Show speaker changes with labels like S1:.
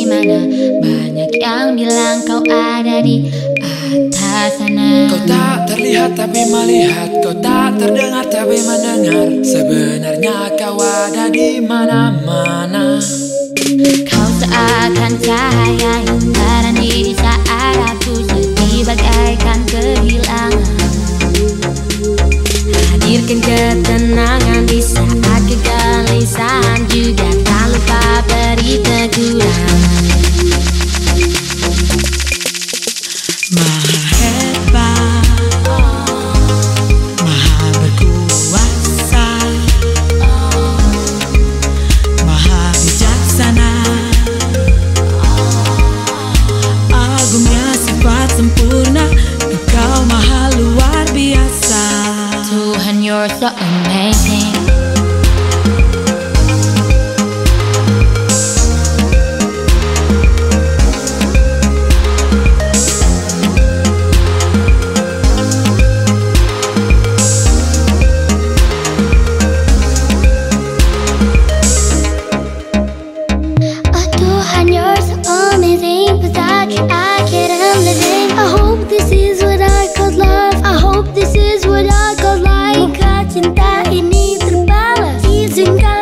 S1: di mana Banyak yang bilang kau ada di atas sana.
S2: Kau tak terlihat tapi melihat. Kau tak terdengar tapi mendengar. Sebenarnya kau ada di mana-mana.
S1: Kau seakan cahaya yang